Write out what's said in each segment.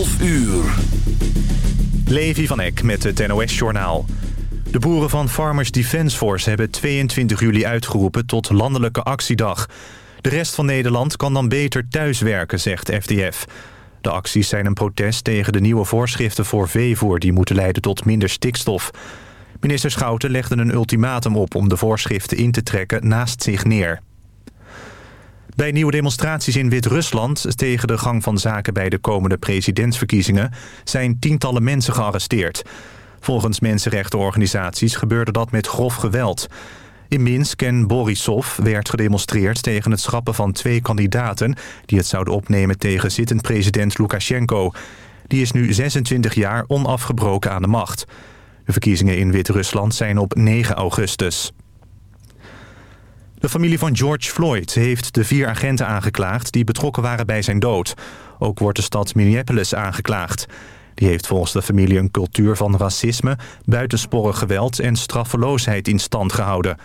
12 uur. Levi van Eck met het NOS-journaal. De boeren van Farmers Defence Force hebben 22 juli uitgeroepen tot landelijke actiedag. De rest van Nederland kan dan beter thuiswerken, zegt FDF. De acties zijn een protest tegen de nieuwe voorschriften voor veevoer... die moeten leiden tot minder stikstof. Minister Schouten legde een ultimatum op om de voorschriften in te trekken naast zich neer. Bij nieuwe demonstraties in Wit-Rusland tegen de gang van zaken bij de komende presidentsverkiezingen zijn tientallen mensen gearresteerd. Volgens mensenrechtenorganisaties gebeurde dat met grof geweld. In Minsk en Borisov werd gedemonstreerd tegen het schrappen van twee kandidaten... die het zouden opnemen tegen zittend president Lukashenko. Die is nu 26 jaar onafgebroken aan de macht. De verkiezingen in Wit-Rusland zijn op 9 augustus. De familie van George Floyd heeft de vier agenten aangeklaagd... die betrokken waren bij zijn dood. Ook wordt de stad Minneapolis aangeklaagd. Die heeft volgens de familie een cultuur van racisme... buitensporig geweld en straffeloosheid in stand gehouden.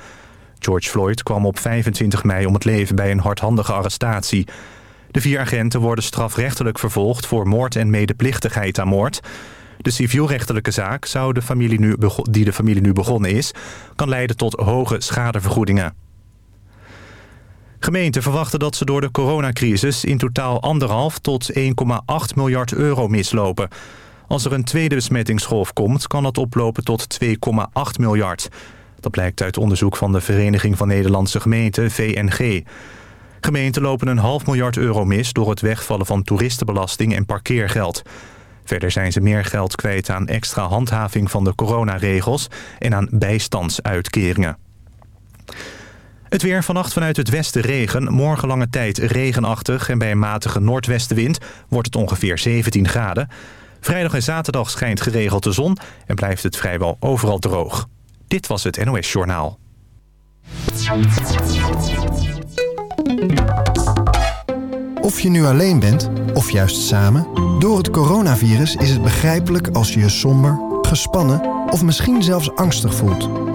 George Floyd kwam op 25 mei om het leven bij een hardhandige arrestatie. De vier agenten worden strafrechtelijk vervolgd... voor moord en medeplichtigheid aan moord... De civielrechtelijke zaak zou de familie nu die de familie nu begonnen is... kan leiden tot hoge schadevergoedingen. Gemeenten verwachten dat ze door de coronacrisis in totaal 1,5 tot 1,8 miljard euro mislopen. Als er een tweede besmettingsgolf komt, kan dat oplopen tot 2,8 miljard. Dat blijkt uit onderzoek van de Vereniging van Nederlandse Gemeenten, VNG. Gemeenten lopen een half miljard euro mis door het wegvallen van toeristenbelasting en parkeergeld. Verder zijn ze meer geld kwijt aan extra handhaving van de coronaregels en aan bijstandsuitkeringen. Het weer vannacht vanuit het westen regen. Morgen lange tijd regenachtig en bij een matige noordwestenwind wordt het ongeveer 17 graden. Vrijdag en zaterdag schijnt geregeld de zon en blijft het vrijwel overal droog. Dit was het NOS Journaal. Of je nu alleen bent, of juist samen... door het coronavirus is het begrijpelijk als je je somber, gespannen... of misschien zelfs angstig voelt.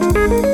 Música